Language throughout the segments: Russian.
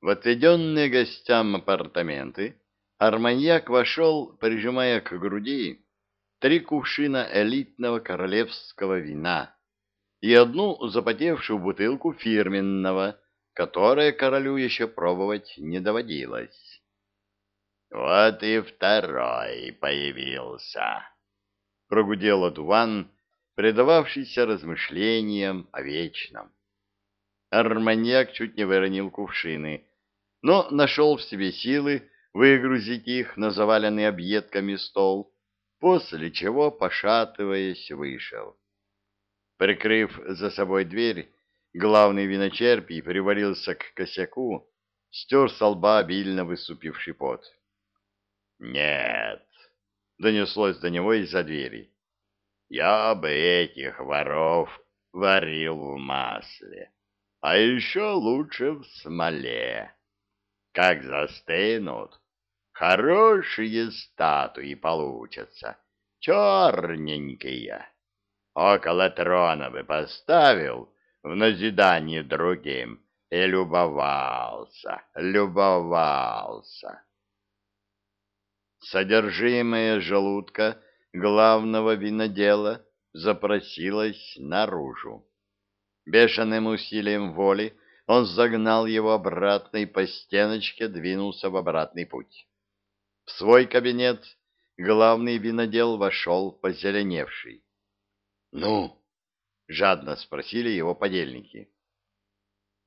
В отведенные гостям апартаменты Арманьяк вошел, прижимая к груди три кувшина элитного королевского вина и одну запотевшую бутылку фирменного, которое королю еще пробовать не доводилось. «Вот и второй появился», — прогудел одуван, предававшийся размышлениям о вечном. Арманьяк чуть не выронил кувшины, но нашел в себе силы выгрузить их на заваленный объедками стол, после чего, пошатываясь, вышел. Прикрыв за собой дверь, главный виночерпий привалился к косяку, стер со лба обильно выступивший пот. «Нет», — донеслось до него из-за двери, — «я бы этих воров варил в масле, а еще лучше в смоле. Как застынут, хорошие статуи получатся, черненькие. Около трона бы поставил в назидание другим и любовался, любовался». Содержимое желудка главного винодела запросилось наружу. Бешеным усилием воли он загнал его обратно и по стеночке двинулся в обратный путь. В свой кабинет главный винодел вошел позеленевший. — Ну? — жадно спросили его подельники.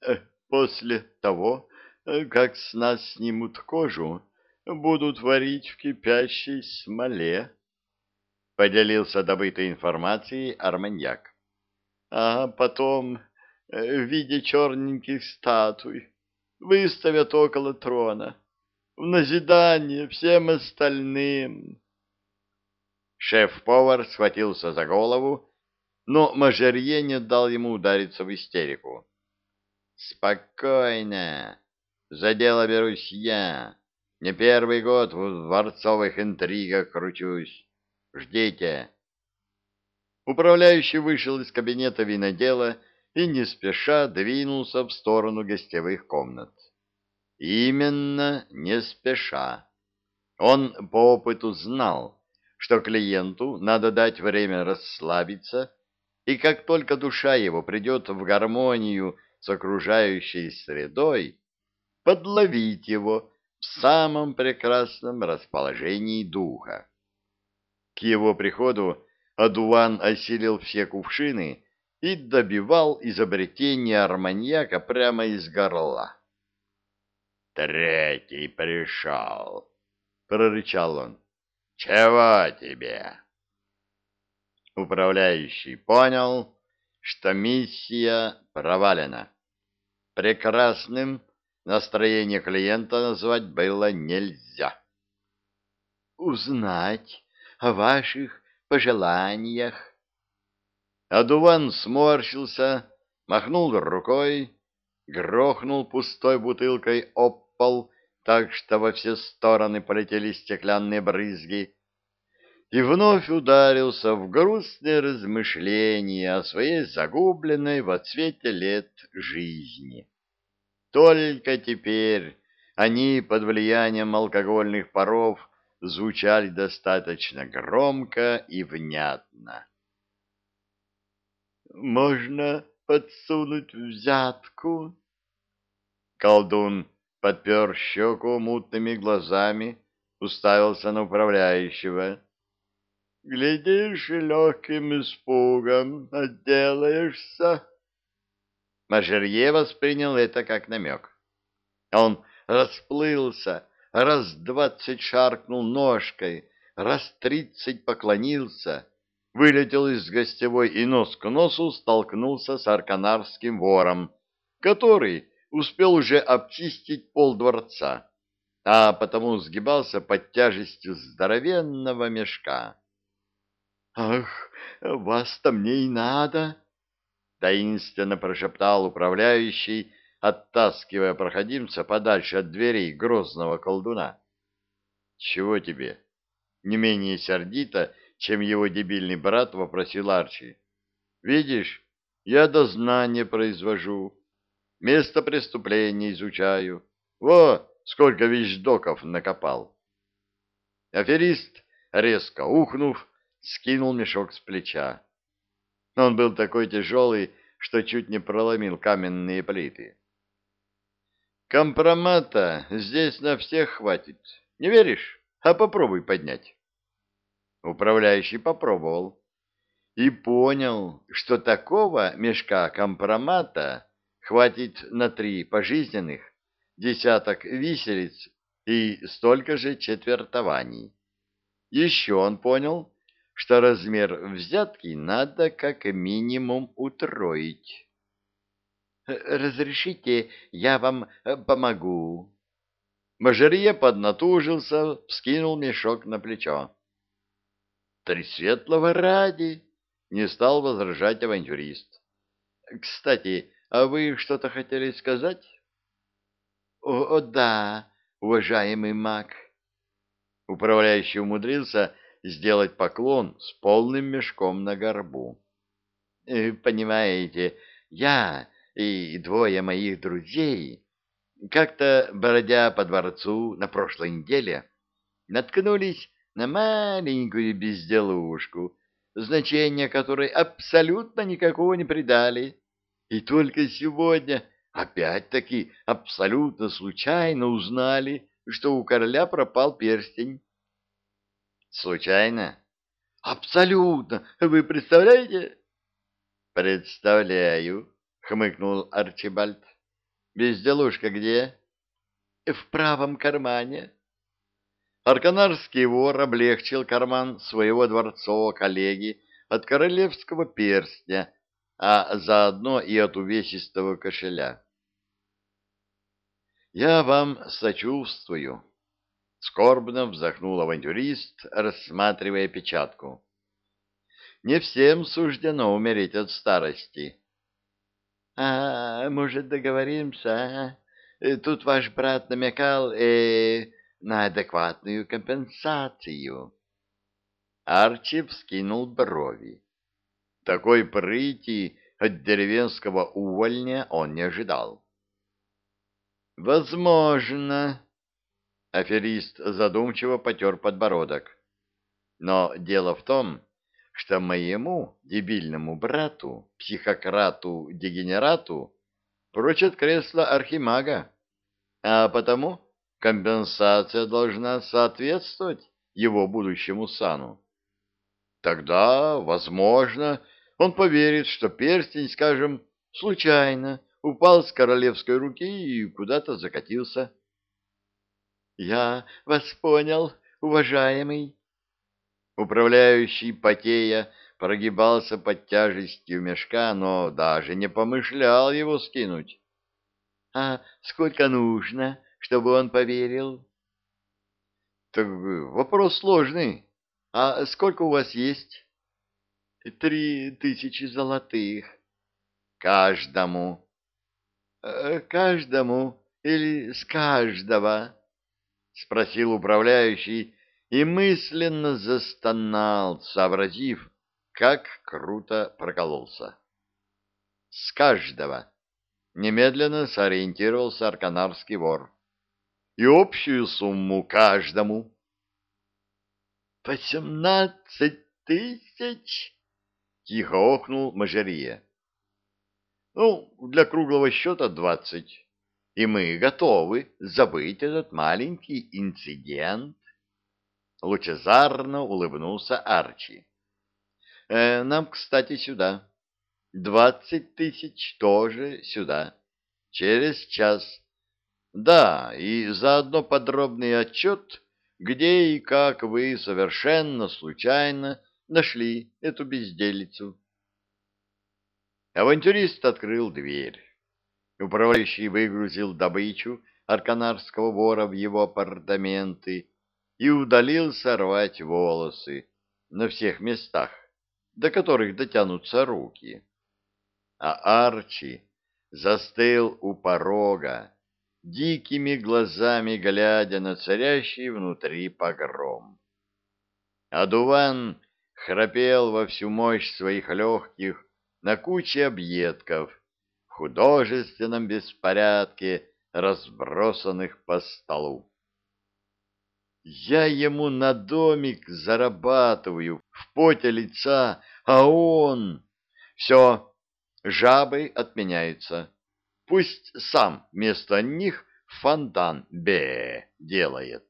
«Э, — После того, э, как с нас снимут кожу, будут варить в кипящей смоле, — поделился добытой информацией Арманьяк. — А потом, в виде черненьких статуй, выставят около трона, в назидание всем остальным. Шеф-повар схватился за голову, но Мажерье не дал ему удариться в истерику. — Спокойно, за дело берусь я. Не первый год в дворцовых интригах кручусь. Ждите. Управляющий вышел из кабинета винодела и не спеша двинулся в сторону гостевых комнат. Именно не спеша. Он по опыту знал, что клиенту надо дать время расслабиться, и как только душа его придет в гармонию с окружающей средой, подловить его в самом прекрасном расположении духа. К его приходу Адуван осилил все кувшины и добивал изобретение арманьяка прямо из горла. «Третий пришел!» — прорычал он. «Чего тебе?» Управляющий понял, что миссия провалена. Прекрасным Настроение клиента назвать было нельзя. «Узнать о ваших пожеланиях». Адуван сморщился, махнул рукой, грохнул пустой бутылкой об пол, так что во все стороны полетели стеклянные брызги, и вновь ударился в грустные размышления о своей загубленной в отсвете лет жизни. Только теперь они под влиянием алкогольных паров звучали достаточно громко и внятно. «Можно подсунуть взятку?» Колдун подпер щеку мутными глазами, уставился на управляющего. «Глядишь, легким испугом отделаешься». Мажерье воспринял это как намек. Он расплылся, раз двадцать шаркнул ножкой, раз тридцать поклонился, вылетел из гостевой и нос к носу столкнулся с арканарским вором, который успел уже обчистить пол дворца, а потому сгибался под тяжестью здоровенного мешка. — Ах, вас-то мне и надо! таинственно прошептал управляющий, оттаскивая проходимца подальше от дверей грозного колдуна. «Чего тебе?» Не менее сердито, чем его дебильный брат вопросил Арчи. «Видишь, я дознание произвожу, место преступления изучаю, Во, сколько вещдоков накопал. Аферист, резко ухнув, скинул мешок с плеча. Он был такой тяжелый, что чуть не проломил каменные плиты. Компромата здесь на всех хватит. Не веришь? А попробуй поднять. Управляющий попробовал и понял, что такого мешка компромата хватит на три пожизненных, десяток виселиц и столько же четвертований. Еще он понял, что размер взятки надо как минимум утроить. «Разрешите, я вам э, помогу». Мажерье поднатужился, вскинул мешок на плечо. «Три светлого ради!» — не стал возражать авантюрист. «Кстати, а вы что-то хотели сказать?» «О, о да, уважаемый маг!» Управляющий умудрился сделать поклон с полным мешком на горбу. «Э, «Понимаете, я и двое моих друзей, как-то, бродя по дворцу на прошлой неделе, наткнулись на маленькую безделушку, значение которой абсолютно никакого не придали. И только сегодня, опять-таки, абсолютно случайно узнали, что у короля пропал перстень. Случайно? Абсолютно. Вы представляете? Представляю. — хмыкнул Арчибальд. «Безделушка где?» «В правом кармане». Арканарский вор облегчил карман своего дворцового коллеги от королевского перстня, а заодно и от увесистого кошеля. «Я вам сочувствую», — скорбно вздохнул авантюрист, рассматривая печатку. «Не всем суждено умереть от старости». А, может, договоримся, а? Тут ваш брат намекал э, на адекватную компенсацию. Арчи вскинул брови. Такой прыти от деревенского увольня он не ожидал. «Возможно», — аферист задумчиво потер подбородок. «Но дело в том, что моему дебильному брату, психократу-дегенерату, прочат кресло архимага, а потому компенсация должна соответствовать его будущему сану. Тогда, возможно, он поверит, что перстень, скажем, случайно упал с королевской руки и куда-то закатился. — Я вас понял, уважаемый, Управляющий потея прогибался под тяжестью мешка, но даже не помышлял его скинуть. — А сколько нужно, чтобы он поверил? — Так вопрос сложный. А сколько у вас есть? — Три тысячи золотых. — Каждому. «Э, — Каждому или с каждого? — спросил управляющий, и мысленно застонал, сообразив, как круто прокололся. С каждого немедленно сориентировался арканарский вор. И общую сумму каждому. «Восемнадцать тысяч!» — тихо охнул Мажерия. «Ну, для круглого счета двадцать, и мы готовы забыть этот маленький инцидент». Лучезарно улыбнулся Арчи. Э, нам, кстати, сюда. Двадцать тысяч тоже сюда. Через час. Да, и заодно подробный отчет, где и как вы совершенно случайно нашли эту безделицу. Авантюрист открыл дверь. Управляющий выгрузил добычу арканарского вора в его апартаменты и удалился рвать волосы на всех местах, до которых дотянутся руки. А Арчи застыл у порога, дикими глазами глядя на царящий внутри погром. Адуван храпел во всю мощь своих легких на куче объедков, в художественном беспорядке, разбросанных по столу. Я ему на домик зарабатываю в поте лица, а он... Все, жабы отменяются. Пусть сам вместо них фонтан бе делает.